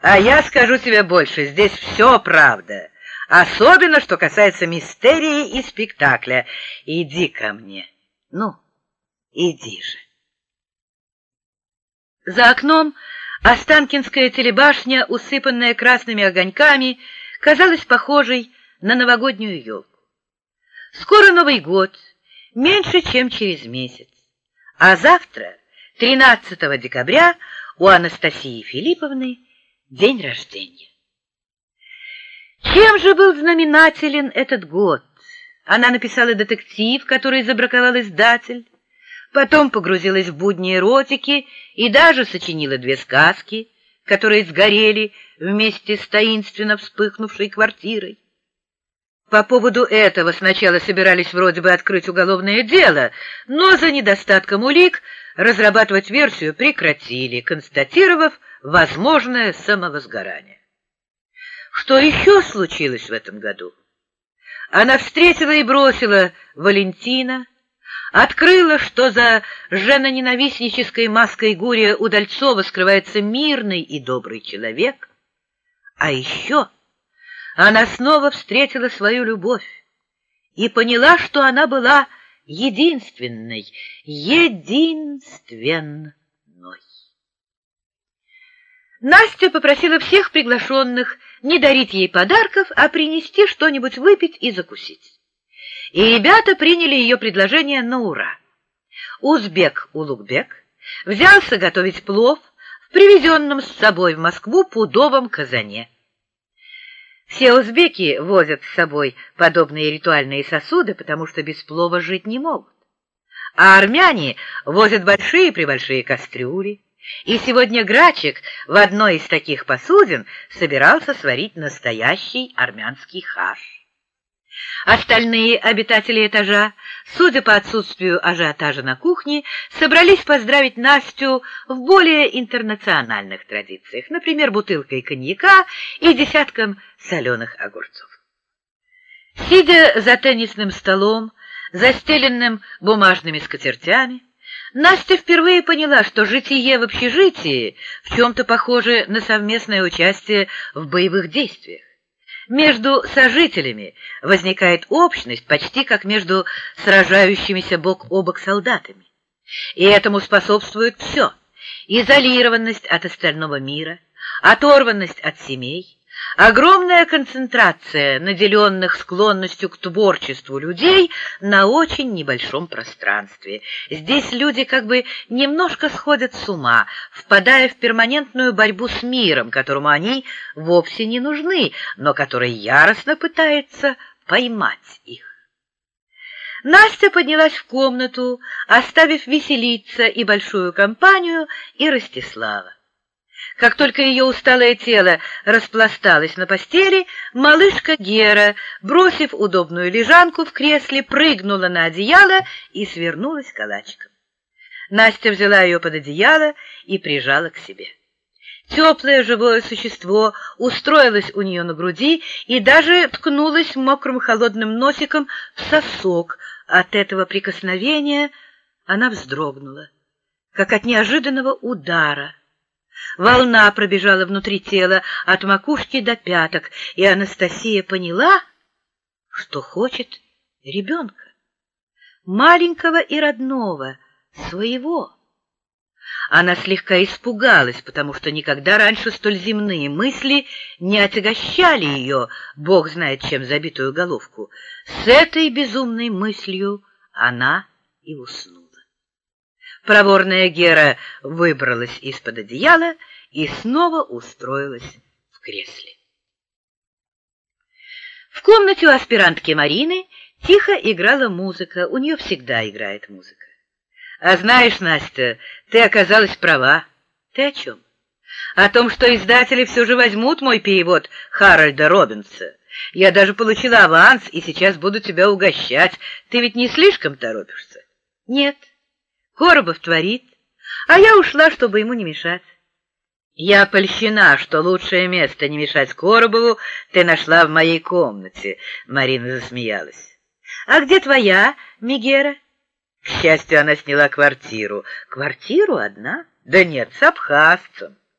А я скажу тебе больше, здесь все правда. Особенно, что касается мистерии и спектакля. Иди ко мне. Ну, иди же. За окном Останкинская телебашня, усыпанная красными огоньками, казалась похожей на новогоднюю елку. Скоро Новый год, меньше, чем через месяц. А завтра, 13 декабря, у Анастасии Филипповны день рождения. Чем же был знаменателен этот год? Она написала детектив, который забраковал издатель, потом погрузилась в будни эротики и даже сочинила две сказки, которые сгорели вместе с таинственно вспыхнувшей квартирой. По поводу этого сначала собирались вроде бы открыть уголовное дело, но за недостатком улик разрабатывать версию прекратили, констатировав возможное самовозгорание. Что еще случилось в этом году? Она встретила и бросила Валентина, открыла, что за женоненавистнической маской Гурия Удальцова скрывается мирный и добрый человек, а еще она снова встретила свою любовь и поняла, что она была единственной, единственной. Настя попросила всех приглашенных не дарить ей подарков, а принести что-нибудь выпить и закусить. И ребята приняли ее предложение на ура. Узбек Улугбек взялся готовить плов в привезенном с собой в Москву пудовом казане. Все узбеки возят с собой подобные ритуальные сосуды, потому что без плова жить не могут. А армяне возят большие-пребольшие кастрюли. И сегодня Грачик в одной из таких посудин собирался сварить настоящий армянский хаш. Остальные обитатели этажа, судя по отсутствию ажиотажа на кухне, собрались поздравить Настю в более интернациональных традициях, например, бутылкой коньяка и десятком соленых огурцов. Сидя за теннисным столом, застеленным бумажными скатертями, Настя впервые поняла, что житие в общежитии в чем-то похоже на совместное участие в боевых действиях. Между сожителями возникает общность почти как между сражающимися бок о бок солдатами. И этому способствует все – изолированность от остального мира, оторванность от семей, Огромная концентрация наделенных склонностью к творчеству людей на очень небольшом пространстве. Здесь люди как бы немножко сходят с ума, впадая в перманентную борьбу с миром, которому они вовсе не нужны, но который яростно пытается поймать их. Настя поднялась в комнату, оставив веселиться и большую компанию, и Ростислава. Как только ее усталое тело распласталось на постели, малышка Гера, бросив удобную лежанку в кресле, прыгнула на одеяло и свернулась калачиком. Настя взяла ее под одеяло и прижала к себе. Теплое живое существо устроилось у нее на груди и даже ткнулось мокрым холодным носиком в сосок. От этого прикосновения она вздрогнула, как от неожиданного удара. Волна пробежала внутри тела от макушки до пяток, и Анастасия поняла, что хочет ребенка, маленького и родного, своего. Она слегка испугалась, потому что никогда раньше столь земные мысли не отягощали ее, бог знает чем, забитую головку. С этой безумной мыслью она и уснула. Проворная Гера выбралась из-под одеяла и снова устроилась в кресле. В комнате у аспирантки Марины тихо играла музыка, у нее всегда играет музыка. А знаешь, Настя, ты оказалась права. Ты о чем? О том, что издатели все же возьмут мой перевод Харальда Робинса. Я даже получила аванс и сейчас буду тебя угощать. Ты ведь не слишком торопишься? Нет. Коробов творит, а я ушла, чтобы ему не мешать. Я польщена, что лучшее место не мешать Коробову ты нашла в моей комнате, Марина засмеялась. А где твоя, Мигера? К счастью, она сняла квартиру. Квартиру одна? Да нет, с абхазцем.